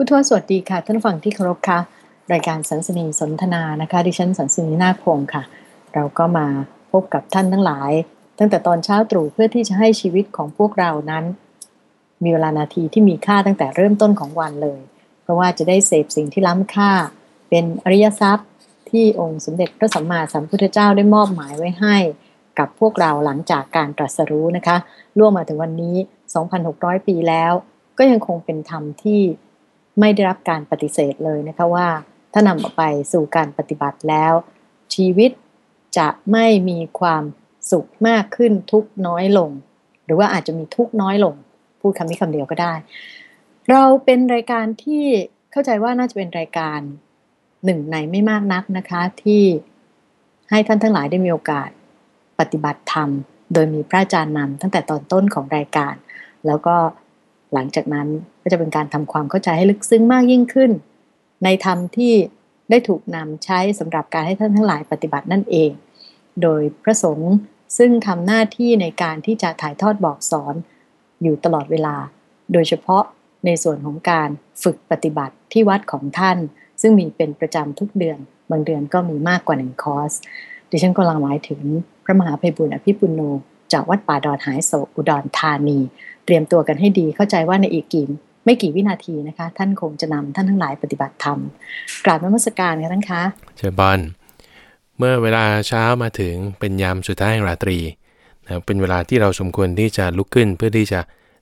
ผู้ทวสวัสดีค่ะ ท่านฟังที่เคารพค่ะ รายการสันสนีสนทนานะคะ ดิฉันสันสนีนาคพงค่ะ เราก็มาพบกับท่านทั้งหลาย ตั้งแต่ตอนเช้าตรู่เพื่อที่จะให้ชีวิตของพวกเรานั้น มีเวลานาทีที่มีค่าตั้งแต่เริ่มต้นของวันเลย เพราะว่าจะได้เสพสิ่งที่ล้ำค่า เป็นอริยทรัพย์ ที่องค์สมเด็จพระสัมมาสัมพุทธเจ้าได้มอบหมายไว้ให้ กับพวกเราหลังจากการตรัสรู้นะคะล่วงมาถึงวันนี้ 2,600 ปีแล้ว ก็ยังคงเป็นธรรมที่ ไม่ได้รับการปฏิเสธเลยนะคะว่า ถ้านำออกไปสู่การปฏิบัติแล้ว ชีวิตจะไม่มีความสุขมากขึ้นทุกน้อยลง หรือว่าอาจจะมีทุกน้อยลง พูดคำนี้คำเดียวก็ได้ เราเป็นรายการที่เข้าใจว่าน่าจะเป็นรายการหนึ่งในไม่มากนักนะคะที่ให้ท่านทั้งหลายได้มีโอกาสปฏิบัติธรรม โดยมีพระอาจารย์นำตั้งแต่ตอนต้นของรายการ แล้วก็ หลังจากนั้นก็จะเป็นการทำความเข้าใจให้ลึกซึ้งมากยิ่งขึ้น ในธรรมที่ได้ถูกนำใช้สำหรับการให้ท่านทั้งหลายปฏิบัตินั่นเอง โดยพระสงฆ์ซึ่งทำหน้าที่ในการที่จะถ่ายทอดบอกสอนอยู่ตลอดเวลา โดยเฉพาะในส่วนของการฝึกปฏิบัติที่วัดของท่าน ซึ่งมีเป็นประจำทุกเดือน บางเดือนก็มีมากกว่าหนึ่งคอร์ส ดิฉันกำลังหมายถึงพระมหาภัยบุญอภิปุโนจากวัดป่าดอนหายโศอุดรธานี เตรียมตัวกันให้ดี เข้าใจว่าในอีกกี่ไม่กี่วินาทีนะคะ ท่านคงจะนำท่านทั้งหลายปฏิบัติธรรมกราบนมัสการกันทั้งคะเชิญบอลเมื่อเวลาเช้ามาถึงเป็นยามสุดท้ายแห่งราตรีนะเป็นเวลาที่เราสมควรที่จะลุกขึ้นเพื่อที่จะ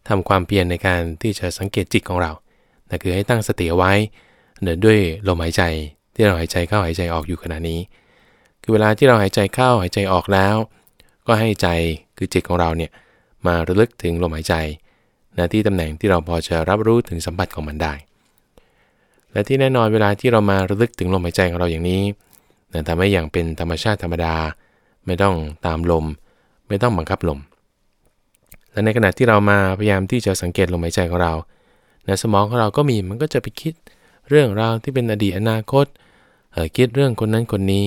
ทำความเพียรในการที่จะสังเกตจิตของเรานะคือให้ตั้งสติไว้เดินด้วยลมหายใจที่เราหายใจเข้าหายใจออกอยู่ขณะนี้ คือเวลาที่เราหายใจเข้าหายใจออกแล้ว ก็ให้ใจคือจิตของเราเนี่ย มาระลึกถึงลมหายใจนะที่ตำแหน่งที่เราพอจะรับรู้ถึงสัมผัสของมันได้ และที่แน่นอนเวลาที่เรามาระลึกถึงลมหายใจของเราอย่างนี้นะทำให้อย่างเป็นธรรมชาติธรรมดา ไม่ต้องตามลม ไม่ต้องบังคับลม และในขณะที่เรามาพยายามที่จะสังเกตลมหายใจของเราในสมองของเราก็มีมันก็จะไปคิดเรื่องราวที่เป็นอดีตอนาคตคิดเรื่องคนนั้นคนนี้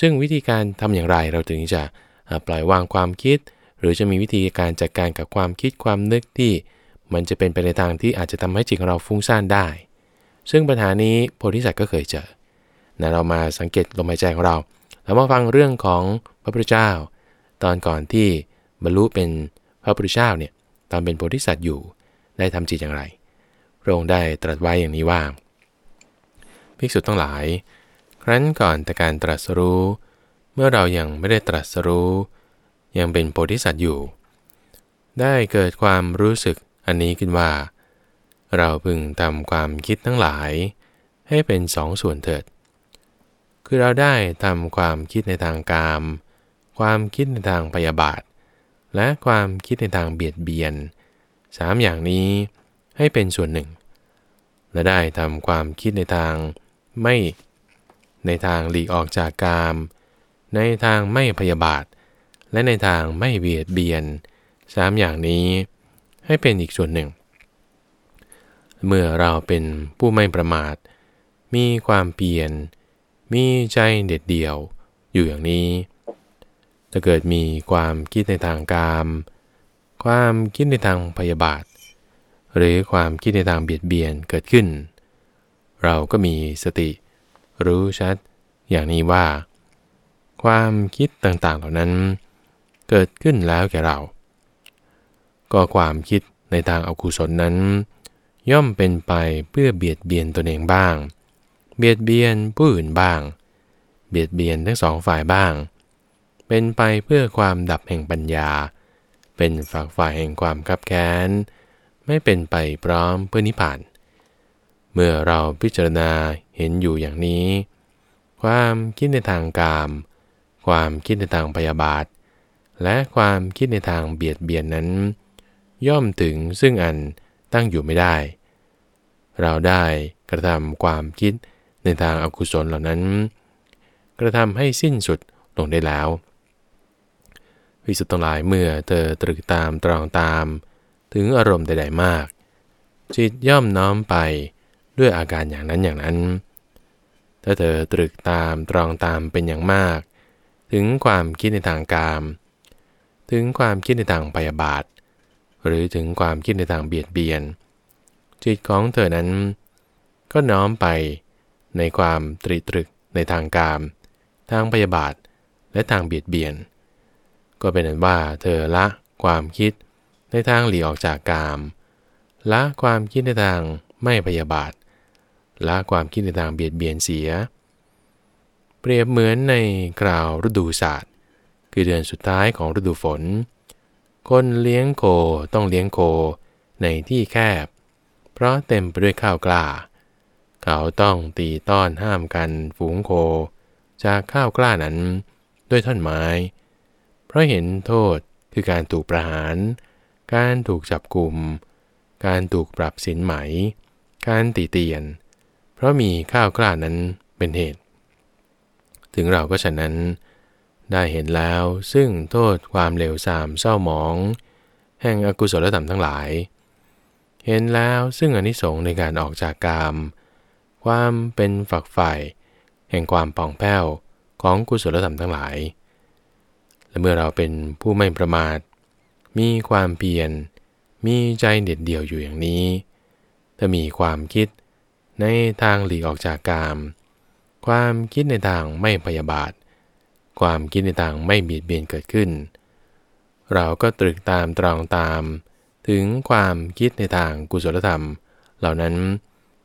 ซึ่งวิธีการทำอย่างไรเราถึงจะปล่อยวางความคิด หรือจะมีวิธีการจัดการกับความคิดความนึกที่มันจะเป็นไปในทางที่อาจจะทำให้จิตของเราฟุ้งซ่านได้ ซึ่งปัญหานี้โพธิสัตว์ก็เคยเจอนะเรามาสังเกตลมหายใจของเรา แล้วมาฟังเรื่องของพระพุทธเจ้า ตอนก่อนที่บรรลุเป็นพระพุทธเจ้าเนี่ยตอนเป็นโพธิสัตว์อยู่ได้ทำจิตอย่างไร พระองค์ได้ตรัสไว้อย่างนี้ว่า ภิกษุทั้งหลาย ครั้นก่อนแต่การตรัสรู้ เมื่อเรายัางไม่ได้ตรัสรู้ ยังเป็นโพธิสัตว์อยู่ ได้เกิดความรู้สึกอันนี้ขึ้นว่า เราพึงทำความคิดทั้งหลาย ให้เป็นสองส่วนเถิด คือเราได้ทำความคิดในทางกาม ความคิดในทางพยาบาท และความคิดในทางเบียดเบียนสามอย่างนี้ให้เป็นส่วนหนึ่ง และได้ทำความคิดในทางไม่ในทางหลีกออกจากกาม ในทางไม่พยาบาท และในทางไม่เบียดเบียนสามอย่างนี้ให้เป็นอีกส่วนหนึ่ง เมื่อเราเป็นผู้ไม่ประมาท มีความเปลี่ยนมีใจเด็ดเดี่ยวอยู่อย่างนี้ จะเกิดมีความคิดในทางกามความคิดในทางพยาบาท หรือความคิดในทางเบียดเบียนเกิดขึ้น เราก็มีสติ รู้ชัดอย่างนี้ว่า ความคิดต่างๆเหล่านั้น เกิดขึ้นแล้วแก่เรา ก็ความคิดในทางอากุศลนั้น ย่อมเป็นไปเพื่อเบียดเบียนตนเองบ้าง เบียดเบียนผู้อื่นบ้าง เบียดเบียนทั้งสองฝ่ายบ้าง เป็นไปเพื่อความดับแห่งปัญญา เป็นฝักฝ่ายแห่งความคับแค้น ไม่เป็นไปพร้อมเพื่อนิพพาน เมื่อเราพิจารณาเห็นอยู่อย่างนี้ ความคิดในทางกาม ความคิดในทางพยาบาท และความคิดในทางเบียดเบียนนั้น ย่อมถึงซึ่งอันตั้งอยู่ไม่ได้ เราได้กระทำความคิดในทางอากุศลเหล่านั้น กระทำให้สิ้นสุดลงได้แล้ววิสุทธิ์หลายเมื่อเธอตรึกตามตรองตาม ถึงอารมณ์ใด ๆ มาก จิตย่อมน้อมไปด้วยอาการอย่างนั้นอย่างนั้น ถ้าเธอตรึกตามตรองตามเป็นอย่างมาก ถึงความคิดในทางกาม ถึงความคิดในทางพยาบาท หรือถึงความคิดในทางเบียดเบียน จิตของเธอนั้น ก็น้อมไปในความตรีตรึกในทางกาม ทางพยาบาทและทางเบียดเบียน ก็เป็นนั้นว่าเธอละความคิดในทางหลีออกจากกาม ละความคิดในทางไม่พยาบาท ละความคิดในทางเบียดเบียนเสีย เปรียบเหมือนในกราวฤดูศาสตร์ คือเดือนสุดท้ายของฤดูฝน คนเลี้ยงโคต้องเลี้ยงโคในที่แคบ เพราะเต็มไปด้วยข้าวกล้า เขาต้องตีต้อนห้ามกันฝูงโค จากข้าวกล้านั้นด้วยท่อนไม้ เพราะเห็นโทษคือการถูกประหาร การถูกจับกลุ่ม การถูกปรับสินไหม การตีเตียน เพราะมีข้าวกล้านั้นเป็นเหตุ ถึงเราก็ฉะนั้น ได้เห็นแล้วซึ่งโทษความเลวทรามเศร้าหมอง แห่งอกุศลธรรมทั้งหลาย เห็นแล้วซึ่งอนิสงส์ในการออกจากกาม ความเป็นฝักใฝ่แห่งความป่องแผ้วของกุศลธรรมทั้งหลาย และเมื่อเราเป็นผู้ไม่ประมาท มีความเพียร มีใจเด็ดเดี่ยวอยู่อย่างนี้ ถ้ามีความคิดในทางหลีกออกจากกาม ความคิดในทางไม่พยาบาท ความคิดในทางไม่เบียดเบียนเกิดขึ้น เราก็ตรึกตามตรองตาม ถึงความคิดในทางกุศลธรรม เหล่านั้น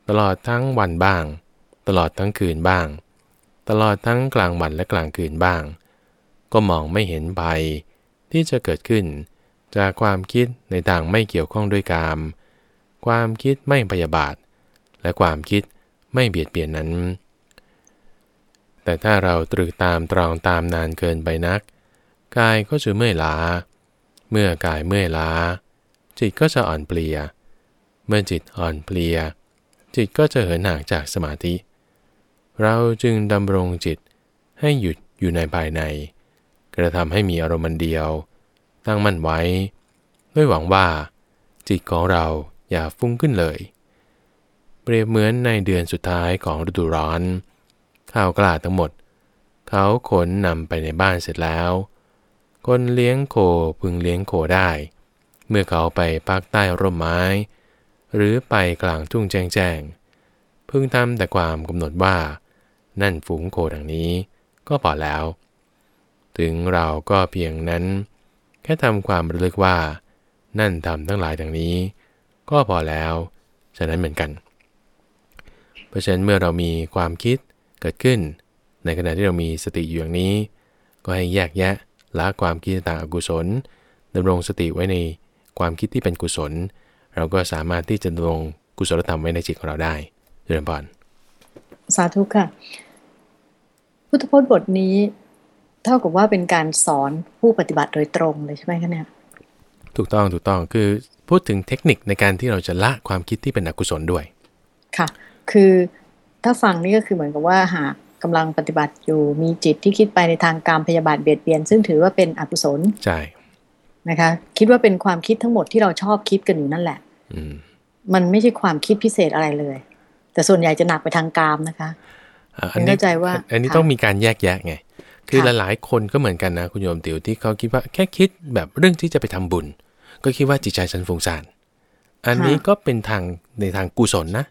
ตลอดทั้งวันบ้าง ตลอดทั้งคืนบ้าง ตลอดทั้งกลางวันและกลางคืนบ้าง ก็มองไม่เห็นภัยที่จะเกิดขึ้น จากความคิดในทางไม่เกี่ยวข้องด้วยกาม ความคิดไม่พยาบาท และความคิดไม่เบียดเบียนนั้น แต่ถ้าเราตรึกตามตรองตามนานเกินไปนัก กายก็จะเมื่อยล้า เมื่อกายเมื่อยล้า จิตก็จะอ่อนเปลีย เมื่อจิตอ่อนเพลีย จิตก็จะเหินห่างจากสมาธิ เราจึงดำรงจิตให้หยุดอยู่ในภายใน กระทำให้มีอารมณ์เดียว ตั้งมั่นไว้ ด้วยหวังว่า จิตของเราอย่าฟุ้งขึ้นเลย เปรียบเหมือนในเดือนสุดท้ายของฤดูร้อน ข้าวกล้าทั้งหมด เขาขนนำไปในบ้านเสร็จแล้ว คนเลี้ยงโคพึงเลี้ยงโคได้ เมื่อเขาไปพักใต้ร่มไม้ หรือไปกลางทุ่งแจ้งแจ้งพึงทำแต่ความกำหนดว่า นั่นฝูงโคดังนี้ ก็พอแล้ว ถึงเราก็เพียงนั้น แค่ทำความระลึกว่า นั่นทำทั้งหลายดังนี้ ก็พอแล้ว ฉะนั้นเหมือนกัน เพราะฉะนั้นเมื่อเรามีความคิด เกิดขึ้น ในขณะที่เรามีสติอยู่อย่างนี้ ก็ให้แยกแยะละความคิดต่างอกุศลดำรงสติไว้ในความคิดที่เป็นกุศล เราก็สามารถที่จะดำรงกุศลธรรมไว้ในจิตของเราได้เจริญพรสาธุค่ะ พุทธพจน์บทนี้ เท่ากับว่าเป็นการสอนผู้ปฏิบัติโดยตรงเลยใช่ไหมคะเนี่ยถูกต้องถูกต้องคือพูดถึงเทคนิคในการที่เราจะละความคิดที่เป็นอกุศลด้วย ค่ะ คือ ถ้าฟังนี่ก็คือเหมือนกับว่าหากกำลังปฏิบัติอยู่มีจิตที่คิดไปในทางการพยาบาทเบียดเบียน ซึ่งถือว่าเป็นอกุศลใช่นะคะ คิดว่าเป็นความคิดทั้งหมดที่เราชอบคิดกันอยู่นั่นแหละอืมมันไม่ใช่ความคิดพิเศษอะไรเลย แต่ส่วนใหญ่จะหนักไปทางกามนะคะอะเข้าใจว่า อันนี้ค่ะต้องมีการแยกแยะไง คือค่ะหลายๆคนก็เหมือนกันนะคุณโยมติ๋วที่เขาคิดว่าแค่คิดแบบเรื่องที่จะไปทำบุญ ก็คิดว่าจิตใจฉันฟุ้งซ่านอันนี้ก็เป็นทางในทางกุศลนะ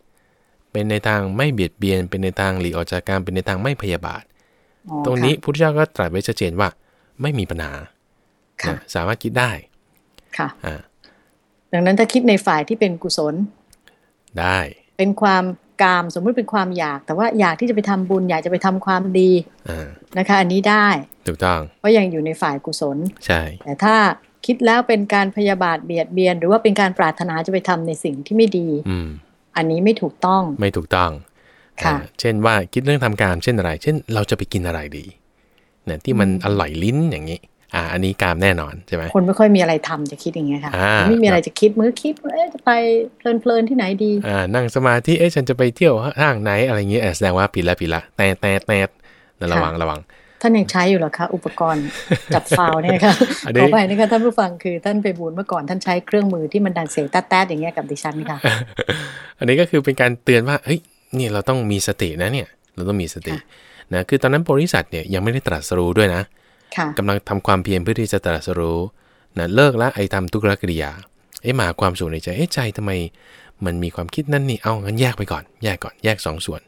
เป็นในทางไม่เบียดเบียน เป็นในทางหลีกออกจากการเป็นในทางไม่พยาบาทอ๋อตรงนี้พุทธเจ้าก็ตรัสไว้ชัดเจนว่า ไม่มีปัญหาค่ะนะสามารถคิดได้ค่ะอ่าดังนั้นถ้าคิดในฝ่ายที่เป็นกุศล ได้ เป็นความกามสมมุติเป็นความอยาก แต่ว่าอยากที่จะไปทำบุญอยากจะไปทำความดีอ่านะคะ อันนี้ได้ถูกต้องเพราะยังอยู่ในฝ่ายกุศลใช่ แต่ถ้าคิดแล้วเป็นการพยาบาทเบียดเบียน หรือว่าเป็นการปรารถนาจะไปทำในสิ่งที่ไม่ดี อืม อันนี้ไม่ถูกต้อง ไม่ถูกต้องค่ะอ่าเช่นว่าคิดเรื่องทำการเช่นอะไร เช่นเราจะไปกินอะไรดีเนี่ยที่มันอร่อยลิ้นอย่างนี้ อ่า อันนี้กามแน่นอนใช่ไหมคนไม่ค่อยมีอะไรทำจะคิดอย่างเงี้ยค่ะอ่าไม่มีอะไรจะคิดมือคิดว่าเอ๊ะจะไปเพลินๆที่ไหนดีอ่านั่งสมาธิเอ๊ะฉันจะไปเที่ยวห้างไหนอะไรเงี้ยเอ่อแสดงว่าผิดละผิดละแต่แต่แต่นั่นระวังระวัง ท่านยังใช้อยู่เหรอคะ อุปกรณ์จับฟาวเนี่ยค่ะอันนี้ขอไปนะคะท่านผู้ฟังคือท่านไปบูลเมื่อก่อนท่านใช้เครื่องมือที่มันดันเสียงแต๊ดๆอย่างเงี้ยกับดิฉันค่ะ อันนี้ก็คือเป็นการเตือนว่าเฮ้ยเนี่ยเราต้องมีสตินะเนี่ย เราต้องมีสติค่ะนะคือตอนนั้นโพธิสัตว์เนี่ยยังไม่ได้ตรัสรู้ด้วยนะค่ะกำลังทำความเพียรเพื่อที่จะตรัสรู้นะเลิกละไอ้ทำทุกขกิริยาเอ๊ะมาความสุขในใจเอ๊ะใจทำไมมันมีความคิดนั่นนี่เอางั้นแยกไปก่อน แยกก่อนแยกสองส่วน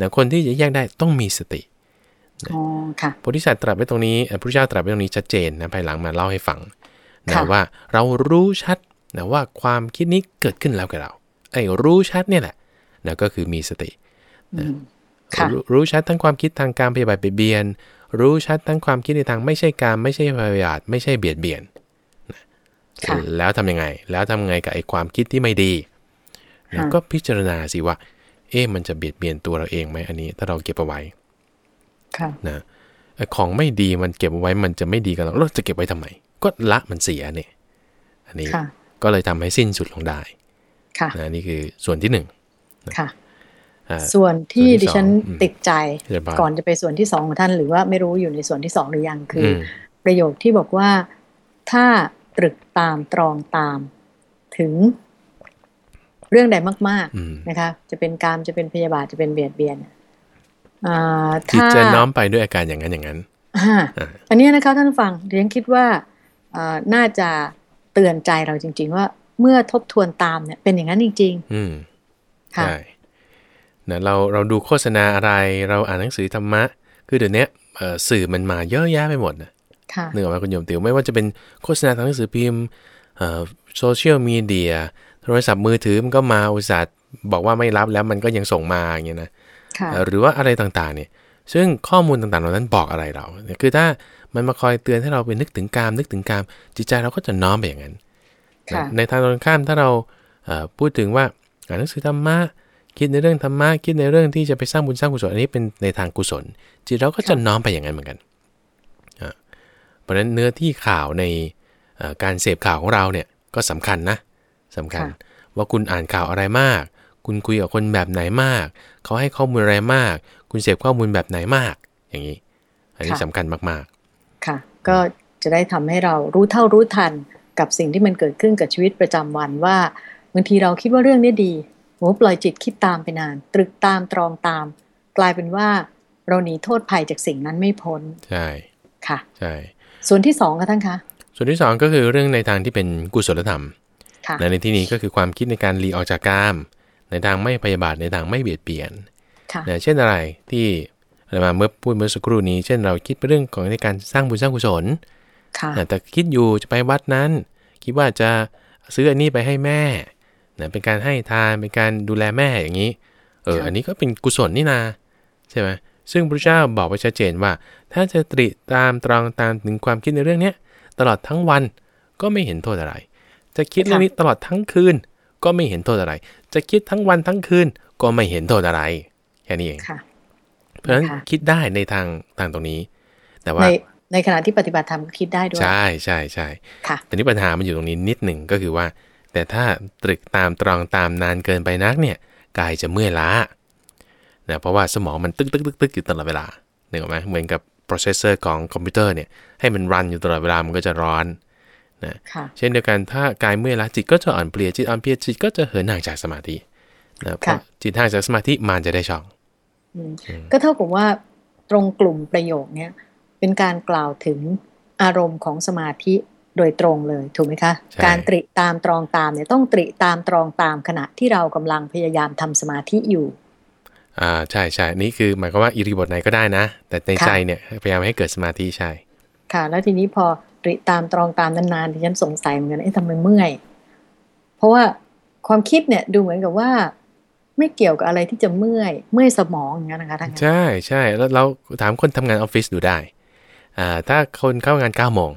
นะคนที่จะแยกได้ต้องมีสติอ๋อค่ะ โพธิสัตว์ตรัสไว้ตรงนี้เอ่อพระพุทธเจ้าตรัสไว้ตรงนี้ชัดเจนนะภายหลังมาเล่าให้ฟังนะค่ะว่าเรารู้ชัดนะว่าความคิดนี้เกิดขึ้นแล้วกับเรา ไอ้รู้ชัดเนี่ยแหละนะก็คือมีสติอืมค่ะรู้รู้ชัดทั้งความคิดทางการพยาบาทเบียดเบียน รู้ชัดทั้งความคิดในทางไม่ใช่การไม่ใช่พยาบาทไม่ใช่เบียดเบียนค่ะแล้วทำยังไง แล้วทำไงกับไอ้ความคิดที่ไม่ดีนะค่ะก็พิจารณาสิว่า เอ๊ะมันจะเบียดเบียนตัวเราเองไหมอันนี้ ถ้าเราเก็บเอาไว้ค่ะ นะไอ้ของไม่ดีมันเก็บเอาไว้มันจะไม่ดีกับเราเราจะเก็บไว้ทำไม ก็ละมันเสียเนี่ย อันนี้ค่ะก็เลยทำให้สิ้นสุดลงได้ ค่ะนะนี่คือส่วนที่หนึ่งค่ะอ่าส่วนที่ส่วนที่ดิฉันสองอืมติดใจเรียบร้อยก่อนจะไปส่วนที่สองของท่าน หรือว่าไม่รู้อยู่ในส่วนที่สองหรือยังคืออมประโยคที่บอกว่าถ้าตรึกตามตรองตามถึงเรื่องใดมากอืมๆนะคะ จะเป็นการมจะเป็นพยาบาทจะเป็นเบียดเบียนอ่า จิตถ้าจะน้อมไปด้วยอาการอย่างนั้นอย่างนั้นอ่าอ่าอันเนี้ยนะคะท่านผู้ฟังเรียนคิดว่าอ่าน่าจะเตือนใจเราจริง ๆ ว่าเมื่อทบทวนตามเนี่ยเป็นอย่างนั้นจริงอืมๆค่ะใช่นะเราเราดูโฆษณาอะไรเราอ่านหนังสือธรรมะ คือเดี๋ยวนี้เอ่อสื่อมันมาเยอะแยะไปหมดนะค่ะเนื้ออกไหมคุณโยมติ๋วไม่ว่าจะเป็นโฆษณาทางหนังสือพิมพ์โซเชียลมีเดียโทรศัพท์มือถือมันก็มาอุตส่าห์บอกว่าไม่รับแล้วมันก็ยังส่งมาอย่างเงี้ยนะค่ะเอ่อ หรือว่าอะไรต่างๆเนี่ยซึ่งข้อมูลต่างๆเหล่านั้นบอกอะไรเราเนี่ยคือถ้ามันมาคอยเตือนให้เราไปนึกถึงกามนึกถึงกาม จิตใจเราก็จะน้อมไปอย่างนั้นค่ะในทางตรงข้ามถ้าเราเอ่อพูดถึงว่าอ่านหนังสือธรรมะคิดในเรื่องธรรมะคิดในเรื่องที่จะไปสร้างบุญสร้างกุศลอันนี้เป็นในทางกุศล จิตเราก็จะน้อมไปอย่างนั้นเหมือนกันอ่าเพราะฉะนั้นเนื้อที่ข่าวในเอ่อการเสพข่าวของเราเนี่ยก็สำคัญนะสำคัญค่ะว่าคุณอ่านข่าวอะไรมาก คุณคุยกับคนแบบไหนมาก เขาให้ข้อมูลอะไรมาก คุณเสพข้อมูลแบบไหนมาก อย่างนี้ อันนี้ค่ะสำคัญมากค่ะ ก็จะได้ทำให้เรารู้เท่ารู้ทันกับสิ่งที่มันเกิดขึ้นกับชีวิตประจำวันว่าบางทีเราคิดว่าเรื่องนี้ดีโหปล่อยจิตคิดตามไปนาน ตรึกตามตรองตาม กลายเป็นว่าเราหนีโทษภัยจากสิ่งนั้นไม่พ้นๆใช่ ค่ะ ใช่ ส่วนที่สองค่ะท่านคะ ส่วนที่สองก็คือเรื่องในทางที่เป็นกุศลธรรมค่ะนะในที่นี้ก็คือความคิดในการหลีออกจากกาม ในทางไม่พยาบาทในทางไม่เบียดเบียนค่ะนะเช่นอะไรที่อะไรมาเมื่อพูดเมื่อสักครู่นี้ เช่นเราคิดไปเรื่องของในการสร้างบุญสร้างกุศลค่ะนะแต่คิดอยู่จะไปวัดนั้น คิดว่าจะซื้ออันนี้ไปให้แม่นะเป็นการให้ทานเป็นการดูแลแม่อย่างนี้ เออค่ะอันนี้ก็เป็นกุศลนี่นาใช่ไหมซึ่งพระเจ้าบอกไว้ชัดเจนว่า ถ้าจะตริตามตรองตามถึงความคิดในเรื่องเนี้ยตลอดทั้งวันก็ไม่เห็นโทษอะไร จะคิดเรื่องนี้ตลอดทั้งคืน ก็ไม่เห็นโทษอะไร จะคิดทั้งวันทั้งคืนก็ไม่เห็นโทษอะไร แค่นี้เองค่ะเพราะฉะนั้นค่ะคิดได้ในทางทางตรงนี้ แต่ว่าในในขณะที่ปฏิบัติธรรมก็คิดได้ด้วย ใช่ใช่ใช่ค่ะแต่นี้ปัญหามันอยู่ตรงนี้นิดหนึ่งก็คือว่า แต่ถ้าตรึกตามตรองตามนานเกินไปนักเนี่ยกายจะเมื่อยล้านะเพราะว่าสมองมันตึกตึกตึกตึกอยู่ตลอดเวลานึกออกไหมเหมือนกับ processor ของคอมพิวเตอร์เนี่ยให้มันรันอยู่ตลอดเวลามันก็จะร้อน ค่ะเช่นเดียวกันถ้ากายเมื่อยล้าจิตก็จะอ่อนเพลียจิตอ่อนเพลียจิตก็จะเหินห่างจากสมาธินะเพค่ะราะจิตห่างจากสมาธิมันจะได้ช่องอืมก็เท่ากับว่าตรงกลุ่มประโยคเนี้ยเป็นการกล่าวถึงอารมณ์ของสมาธิโดยตรงเลยถูกไหมคะใช่การตริตามตรองตามเนี่ยต้องตริตามตรองตามขณะที่เรากำลังพยายามทำสมาธิอยู่อ่าใช่ใช่นี่คือหมายความว่าอิริยาบถไหนก็ได้นะ แต่ในค่ะใจเนี่ยพยายามให้เกิดสมาธิใช่ ค่ะ แล้วทีนี้พอต ริตามตรองตามนานๆดิฉันสงสัยเหมือนกันเอ๊ะทำไมเมื่อย เพราะว่าความคิดเนี่ยดูเหมือนกับว่า ไม่เกี่ยวกับอะไรที่จะเมื่อย เมื่อยสมองอย่างนั้นนะคะท่านคะใช่ใช่แล้วเราถามคนทำงานออฟฟิศดูได้อ่าถ้าคนเข้างาน9ก้าโมง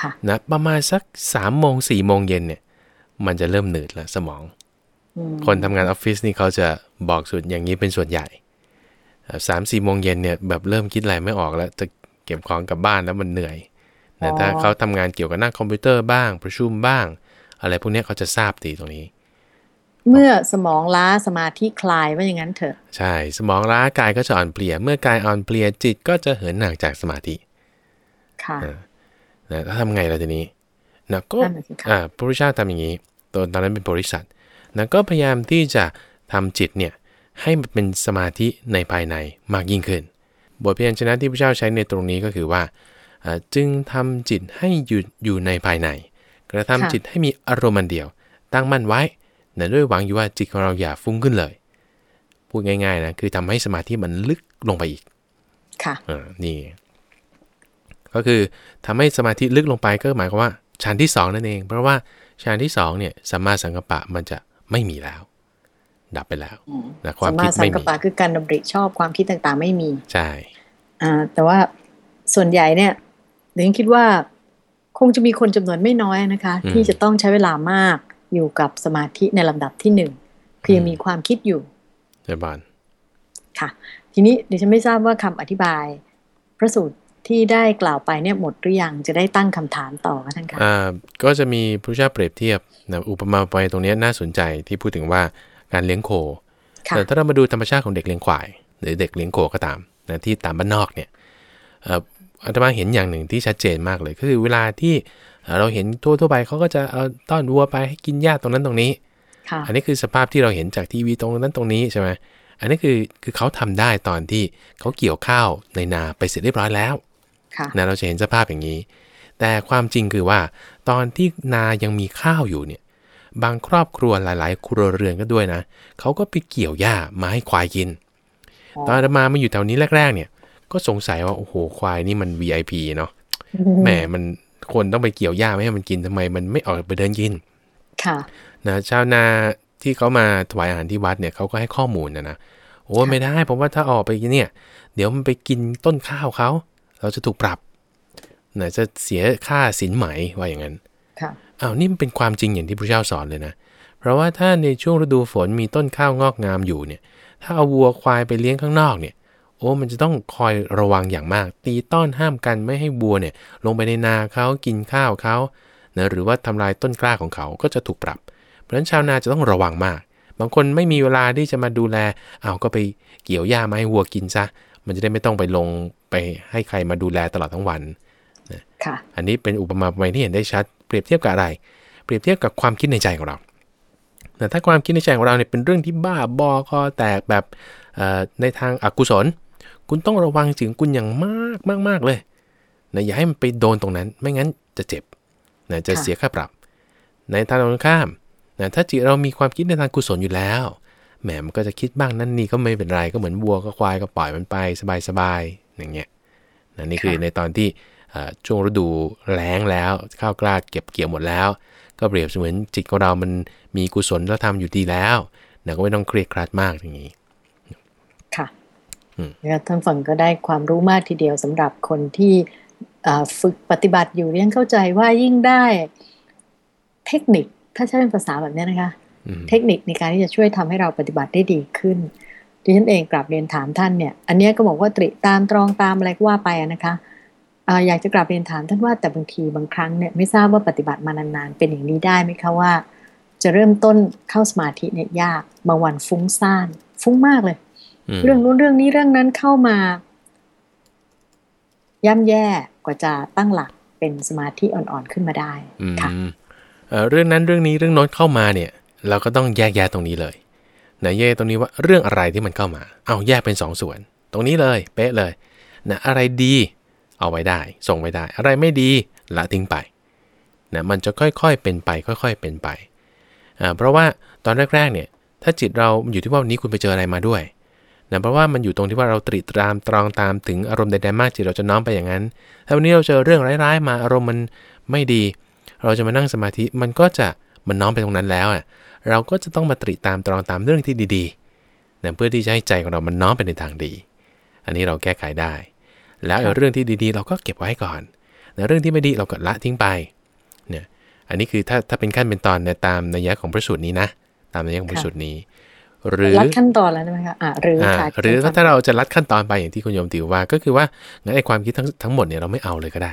ค่ะนะประมาณสัก3ามโมงสี่โมงเย็นเนี่ย มันจะเริ่มหนืดแล้วสมองอืมคนทำงานออฟฟิศนี่เขาจะบอกสุดอย่างนี้เป็นส่วนใหญ่สามสี่โมงเย็นเนี่ยแบบเริ่มคิดอะไรไม่ออกแล้ว จะเก็บของกลับบ้านแล้วมันเหนื่อย นะถ้าเขาทำงานเกี่ยวกับหน้าคอมพิวเตอร์บ้างประชุมบ้าง อะไรพวกเนี้ยเขาจะทราบดีตรงนี้ เมื่อสมองล้าสมาธิคลายว่าอย่างนั้นเถอะ ใช่ สมองล้ากายก็จะอ่อนเพลีย เมื่อกายอ่อนเพลียจิตก็จะเหินห่างจากสมาธิ ค่ะอ่านะแล้วทำไงล่ะทีนี้นะก็นั่นน่ะสิคะอ่าพระพุทธเจ้าทำอย่างนี้ตอนตอนนั้นเป็นบริษัทนะก็พยายามที่จะทำจิตเนี่ยให้มันเป็นสมาธิในภายในมากยิ่งขึ้น บทเพียรชนะที่พระเจ้าใช้ในตรงนี้ก็คือว่าอ่า จึงทำจิตให้หยุดอยู่ในภายใน กระทำจิตให้มีอารมณ์อันเดียว ตั้งมั่นไว้นะด้วยหวังอยู่ว่าจิตของเราอย่าฟุ้งขึ้นเลย พูดง่ายๆนะคือทำให้สมาธิมันลึกลงไปอีก ค่ะอ่านี่ ก็คือทำให้สมาธิลึกลงไปก็หมายความว่าฌานที่สองนั่นเอง เพราะว่าฌานที่สองเนี่ยสัมมาสังกัปปะมันจะไม่มีแล้ว ดับไปแล้วนะความสมมาคิดสังไม่กมีปะคือการดำริชอบความคิดต่างๆ ไม่มี ใช่อ่าแต่ว่าส่วนใหญ่เนี่ย เดี๋ยวคิดว่าคงจะมีคนจำนวนไม่น้อยนะคะ ที่จะต้องใช้เวลามากอยู่กับสมาธิในลำดับที่หนึ่งคือยังมีความคิดอยู่เจ้าบานค่ะ ทีนี้ดิฉันไม่ทราบว่าคำอธิบาย พระสูตรที่ได้กล่าวไปเนี่ยหมดหรือยังจะได้ตั้งคำถามต่อกันท่านคะอ่าก็จะมีพระเจ้าเปรียบเทียบนะอุปมาไปตรงเนี้ยน่าสนใจที่พูดถึงว่าการเลี้ยงโคค่ะแต่ถ้าเรามาดูธรรมชาติของเด็กเลี้ยงควาย หรือเด็กเลี้ยงโคก็ตามนะที่ตามบ้านนอกเนี่ยเอ่ออาตมาเห็นอย่างหนึ่งที่ชัดเจนมากเลยก็คือเวลาที่เอ่อเราเห็นทั่วทั่วไปเขาก็จะเอาต้อนวัวไปให้กินหญ้าตรงนั้นตรงนี้ค่ะอันนี้คือสภาพที่เราเห็นจากทีวีตรงนั้นตรงนี้ใช่ไหมอันนี้คือคือเขาทำได้ตอนที่เขาเกี่ยวข้าวในนาไปเสร็จเรียบร้อยแล้วค่ะนะเราจะเห็นสภาพอย่างนี้ แต่ความจริงคือว่า ตอนที่นายังมีข้าวอยู่เนี่ย บางครอบครัวหลายๆ ครัวเรือนก็ด้วยนะเขาก็ไปเกี่ยวหญ้ามาให้ควายกิน ตอนอาตมามาอยู่แถวนี้แรก ๆ เนี่ย ก็สงสัยว่า โอ้โห ควายนี่มัน VIP เนาะแหมมันคนต้องไปเกี่ยวหญ้าไม่ให้มันกินทำไม มันไม่ออกไปเดินกิน ค่ะ นะชาวนาที่เขามาถวายอาหารที่วัดเนี่ยเขาก็ให้ข้อมูลนะนะโอ้ไม่ได้ผมว่าถ้าออกไปเนี่ย เดี๋ยวมันไปกินต้นข้าวเขาเราจะถูกปรับนะจะเสียค่าสินไหมว่าอย่างนั้นค่ะอ้าวนี่มันเป็นความจริงอย่างที่พระเจ้าสอนเลยนะเพราะว่าถ้าในช่วงฤดูฝนมีต้นข้าวงอกงามอยู่เนี่ย ถ้าเอาวัวควายไปเลี้ยงข้างนอกเนี่ยโอ้มันจะต้องคอยระวังอย่างมาก ตีต้อนห้ามกันไม่ให้วัวเนี่ยลงไปในนาเขากินข้าวเขานะหรือว่าทำลายต้นกล้าของเขาก็จะถูกปรับ เพราะฉะนั้นชาวนาจะต้องระวังมาก บางคนไม่มีเวลาที่จะมาดูแลเอาวก็ไปเกี่ยวหญ้ามาให้วัวกินซะมันจะได้ไม่ต้องไปลงไปให้ใครมาดูแลตลอดทั้งวันค่ะอันนี้เป็นอุปมาอุปไมยที่เห็นได้ชัด เปรียบเทียบกับอะไร เปรียบเทียบกับความคิดในใจของเราแต่ถ้าความคิดในใจของเราเนี่ยเป็นเรื่องที่บ้าบอคอแตกแบบเอ่อในทางอากุศล คุณต้องระวังถึงคุณอย่างมากมากมากเลยนะอย่าให้มันไปโดนตรงนั้น ไม่งั้นจะเจ็บนะจะค่ะเสียค่าปรับ ในทางตรงข้ามนะถ้าจิตเรามีความคิดในทางกุศลอยู่แล้ว แหมมันก็จะคิดบ้างนั่นนี่ก็ไม่เป็นไรก็เหมือนวัวก็ควายก็ปล่อยมันไปสบายๆอย่างเงี้ยนะนี่คือในตอนที่เอ่อช่วงฤดูแล้งแล้วข้าวกล้าเก็บเกี่ยวหมดแล้ว ก็เปรียบเสมือนจิตของเรามันมีกุศลแล้วทำอยู่ดีแล้วนะก็ไม่ต้องเครียดครัดมากอย่างนี้ ค่ะ อืมแล้วท่านฟังก็ได้ความรู้มากทีเดียวสำหรับคนที่อ่าฝึกปฏิบัติอยู่เรียนเข้าใจว่ายิ่งได้เทคนิคถ้าใช้เป็นภาษาแบบนี้นะคะอืมเทคนิคในการที่จะช่วยทำให้เราปฏิบัติได้ดีขึ้นดิฉันเองกลับเรียนถามท่านเนี่ย อันเนี้ยก็บอกว่าตริตามตรองตามอะไรก็ว่าไปอะนะคะอาอยากจะกลับเรียนถามท่านว่าแต่บางทีบางครั้งเนี่ยไม่ทราบว่าปฏิบัติมานานๆ เป็นอย่างนี้ได้ไหมคะว่า จะเริ่มต้นเข้าสมาธิเนี่ยยากบางวันฟุ้งซ่าน ฟุ้งมากเลยอืม เรื่องนู้นเรื่องนี้เรื่องนั้นเข้ามา ย่ำแย่กว่าจะตั้งหลักเป็นสมาธิอ่อนๆขึ้นมาได้อืมค่ะเอ่อเรื่องนั้นเรื่องนี้เรื่องโน้นเข้ามาเนี่ย เราก็ต้องแยกแยะตรงนี้เลยนะแยกตรงนี้ว่าเรื่องอะไรที่มันเข้ามา เอาแยกเป็นสองส่วน ตรงนี้เลย เป๊ะเลยนะอะไรดีเอาไว้ได้ ส่งไว้ได้ อะไรไม่ดีละทิ้งไปนะมันจะค่อยๆเป็นไป ค่อยๆเป็นไปอ่าเพราะว่าตอนแรกๆเนี่ย ถ้าจิตเราอยู่ที่ว่าวันนี้คุณไปเจออะไรมาด้วย นะเพราะว่ามันอยู่ตรงที่ว่าเราตรีตรามตรองตามถึงอารมณ์ใดๆมากจิตเราจะน้อมไปอย่างนั้นถ้าวันนี้เราเจอเรื่องร้ายๆ มาอารมณ์มันไม่ดี เราจะมานั่งสมาธิมันก็จะมันน้อมไปตรงนั้นแล้วอะเราก็จะต้องมาตรีตามตรองตามเรื่องที่ดีๆนะเพื่อที่จะให้ใจของเรามันน้อมไปในทางดี อันนี้เราแก้ไขได้ แล้วเรื่องที่ดีๆ เราก็เก็บไว้ก่อนแต่เรื่องที่ไม่ดีเราก็ละทิ้งไปเนี่ยอันนี้คือถ้าถ้าเป็นขั้นเป็นตอนในตามนัยยะของพระสูตรนี้นะ ตามนัยยะของพระสูตรนี้ หรือรัดขั้นตอนแล้วใช่ไหมคะอ่าหรืออ่าค่ะหรือถ้าเราจะลัดขั้นตอนไปอย่างที่คุณโยมติวว่า ก็คือว่างั้นไอ้ความคิดทั้งทั้งหมดเนี่ยเราไม่เอาเลยก็ได้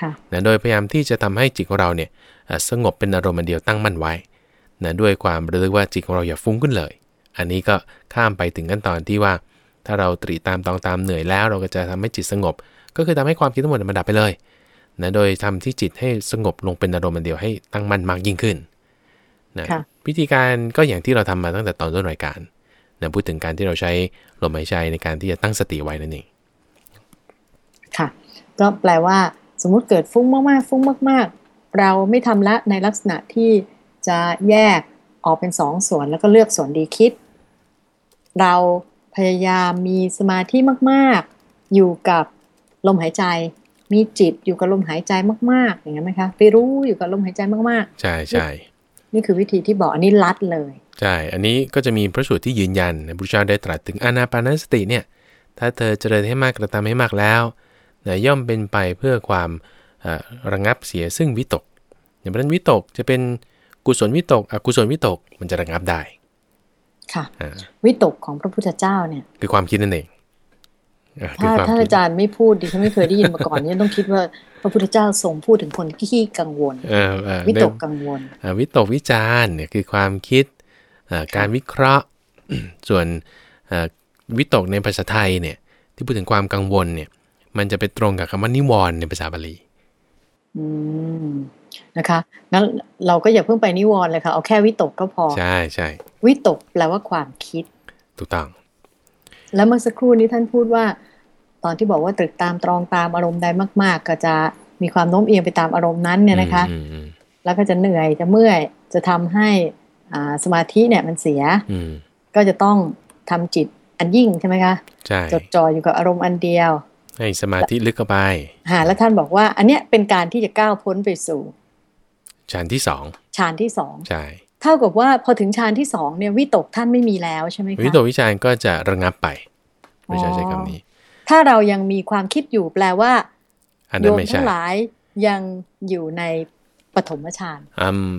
ค่ะนะโดยพยายามที่จะทำให้จิตของเราเนี่ยเอ่อสงบเป็นอารมณ์อันเดียวตั้งมั่นไว้นะด้วยความระลึกว่าจิตของเราอย่าฟุ้งขึ้นเลย อันนี้ก็ข้ามไปถึงขั้นตอนที่ว่า ถ้าเราตรีตามตองตามเหนื่อยแล้ว เราก็จะทำให้จิตสงบ ก็คือทำให้ความคิดทั้งหมดมันดับไปเลยนะโดยทำที่จิตให้สงบลงเป็นอารมณ์อันเดียวให้ตั้งมั่นมากยิ่งขึ้น นะค่ะวิธีการก็อย่างที่เราทำมาตั้งแต่ตอนต้นรายการนะพูดถึงการที่เราใช้ลมหายใจในการที่จะตั้งสติไว้นั่นเองค่ะ ก็แปลว่า สมมุติเกิดฟุ้งมากๆ ฟุ้งมาก ๆ เราไม่ทำละในลักษณะที่จะแยกออกเป็นสองส่วนแล้วก็เลือกส่วนดีคิด เราพยายามมีสมาธิมากๆ อยู่กับลมหายใจ มีจิตอยู่กับลมหายใจมาก ๆ อย่างนั้นไหมคะ ไปรู้อยู่กับลมหายใจมากใช่ใช่ๆ นี่คือวิธีที่บอกอันนี้ลัดเลยใช่อันนี้ก็จะมีพระสูตรที่ยืนยันนะพระพุทธเจ้าได้ตรัสถึงอานาปานสติเนี่ยถ้าเธอเจริญให้มากกระทำให้มากแล้วนะย่อมเป็นไปเพื่อความเอ่อระงับเสียซึ่งวิตก อย่างเพราะฉะนั้นวิตกจะเป็นกุศลวิตกอกุศลวิตกมันจะระงับได้ ค่ะอ่าวิตกของพระพุทธเจ้าเนี่ย คือความคิดนั่นเองอ่คือ ถ้าความถ้าคิดอาจารย์ไม่พูดดิฉันไม่เคยได้ยินมาก่อนเนี่ยต้องคิดว่าพระพุทธเจ้าทรงพูดถึงคนที่ขี้กังวลเออเออวิตกในกังวลอ่าวิตกวิจารณ์เนี่ยคือความคิดอ่าการวิเคราะห์ส่วนอ่าวิตกในภาษาไทยเนี่ยที่พูดถึงความกังวลเนี่ย มันจะไปตรงกับคำว่านิวรณ์ในภาษาบาลีอืมนะคะงั้นเราก็อย่าเพิ่งไปนิวรณ์เลยค่ะเอาแค่วิตกก็พอใช่ใช่วิตกแปลว่าความคิด ถูกต้อง แล้วเมื่อสักครู่นี้ท่านพูดว่า ตอนที่บอกว่าตรึกตามตรองตามอารมณ์ใดมาก ๆ ก็จะมีความโน้มเอียงไปตามอารมณ์นั้นเนี่ยนะคะอืมอืมแล้วก็จะเหนื่อยจะเมื่อยจะทำให้อ่าสมาธิเนี่ยมันเสียอืมก็จะต้องทำจิตอันยิ่งใช่ไหมคะใช่จดจ่ออยู่กับอารมณ์อันเดียว ให้สมาธิลึกเข้าไปหาแล้วท่านบอกว่า อันเนี้ยเป็นการที่จะก้าวพ้นไปสู่ชั้นที่สองฌานที่สองใช่ เท่ากับว่าพอถึงฌานที่สองเนี่ยวิตกท่านไม่มีแล้วใช่ไหมคะวิตกวิจารณ์ก็จะระงับไปไม่ใช่ใช้คำนี้ ถ้าเรายังมีความคิดอยู่แปลว่าอันโยนั้นมไม่ทั้ใช่งหลายยังอยู่ในปฐมฌานอืม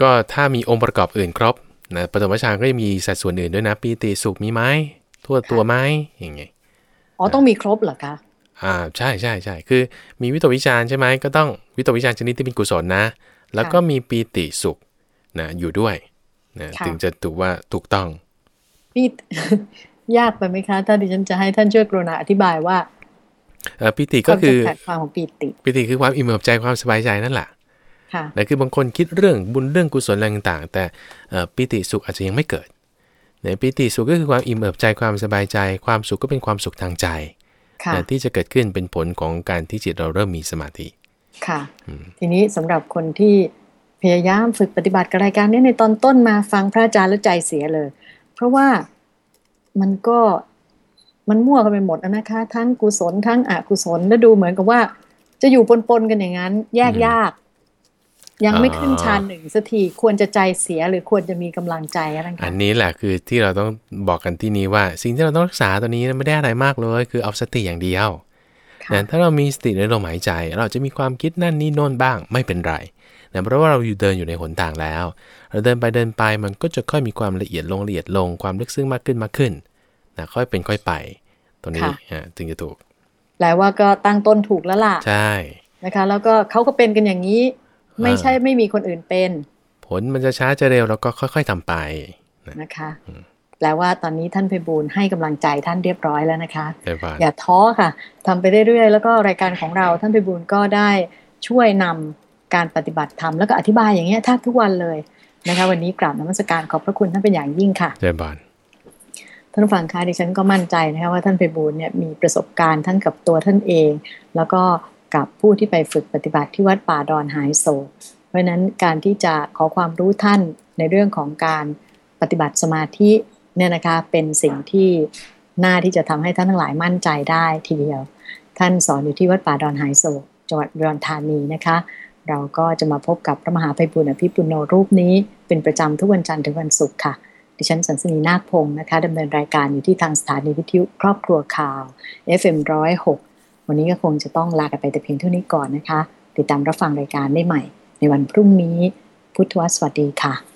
ก็ถ้ามีองค์ประกอบอื่นครบนะปฐมฌานก็จะมีสัดส่วนอื่นด้วยนะปีติสุขมีไหมทั่วตัวไหมอย่างเงี้ยอ๋อต้องมีครบเหรอคะอ่าใช่ใช่ใช่คือมีวิตกวิจารณ์ใช่ไหมก็ต้องวิตกวิจารณ์ชนิดที่เป็นกุศลนะ แล้วก็มีปีติสุข นะอยู่ด้วยนะถึงจะถูกว่าถูกต้องพี่ยากไปไหมคะ ถ้าดิฉันจะให้ท่านช่วยกรุณาอธิบายว่าเอ่อปีติก็คือวามจำกัดความของปีติปีติคือความอิ่มเอิบใจความสบายใจนั่นแหละค่ะนะคือบางคนคิดเรื่องบุญเรื่องกุศลอะไรต่างๆ แต่เอ่อปีติสุขอาจจะยังไม่เกิดนะปีติสุขก็คือความอิ่มเอิบใจความสบายใจ ความสุขก็เป็นความสุขทางใจค่ะนะที่จะเกิดขึ้นเป็นผลของการที่จิตเราเริ่มมีสมาธิค่ะอืมทีนี้สำหรับคนที่ พยายามฝึกปฏิบัติกับรายการนี้ในตอนต้นมาฟังพระอาจารย์แล้วใจเสียเลย เพราะว่ามันก็มันมั่วกันไปหมดอะนะคะ ทั้งกุศลทั้งอกุศลแล้วดูเหมือนกับว่า จะอยู่ปนๆกันอย่างนั้น แยกยาก ยังไม่ขึ้นฌานหนึ่งสักทีควรจะใจเสียหรือควรจะมีกำลังใจอะไรอัคะนนี้แหละคือที่เราต้องบอกกันที่นี้ว่า สิ่งที่เราต้องรักษาตัวนี้ไม่ได้อะไรมากเลย คือเอาสติอย่างเดียวค่ะนะถ้าเรามีสติในลมหายใจ เราจะมีความคิดนั่นนี่โน่นบ้างไม่เป็นไร นะเพราะว่าเราอยู่เดินอยู่ในหนทางแล้ว เราเดินไปเดินไปมันก็จะค่อยมีความละเอียดลงละเอียดลงความลึกซึ้งมากขึ้นมากขึ้นนะค่อยเป็นค่อยไป ตรงนี้อ่าถึงจะถูกแปลว่าก็ตั้งต้นถูกแล้วล่ะ ใช่นะคะ แล้วก็เขาก็เป็นกันอย่างนี้ ไม่ใช่ไม่มีคนอื่นเป็น ผลมันจะช้าจะเร็วเราก็ค่อย ๆทำไปนะคะ แปลว่าตอนนี้ท่านไพบูลย์ให้กำลังใจท่านเรียบร้อยแล้วนะคะได้ป่ะอย่าท้อค่ะทำไปเรื่อยๆ แล้วก็รายการของเราท่านไพบูลย์ก็ได้ช่วยนำ การปฏิบัติธรรมแล้วก็อธิบายอย่างเงี้ยแทบทุกวันเลยนะคะ วันนี้กราบนมัสการขอบพระคุณท่านเป็นอย่างยิ่งค่ะได้บานท่านผู้ฟังคะดิฉันก็มั่นใจนะคะว่าท่านไพบูลย์เนี่ยมีประสบการณ์ทั้งกับตัวท่านเอง แล้วก็กับผู้ที่ไปฝึกปฏิบัติที่วัดป่าดอนหายโศกเพราะฉะนั้นการที่จะขอความรู้ท่านในเรื่องของการปฏิบัติสมาธิเนี่ยนะคะเป็นสิ่งที่น่าที่จะทำให้ท่านทั้งหลายมั่นใจได้ทีเดียว ท่านสอนอยู่ที่วัดป่าดอนหายโศกจังหวัดอุดรธานีนะคะ เราก็จะมาพบกับพระมหาไพบุญอภิปุโนรูปนี้ เป็นประจำทุกวันจันทร์ถึงวันศุกร์ค่ะ ดิฉันสันสนีนาคพงศ์นะคะดำเนินรายการอยู่ที่ทางสถานีวิทยุครอบครัวข่าว FM106 วันนี้ก็คงจะต้องลากันไปแต่เพียงเท่านี้ก่อนนะคะ ติดตามรับฟังรายการได้ใหม่ ในวันพรุ่งนี้ พุทธวสวัสดีค่ะ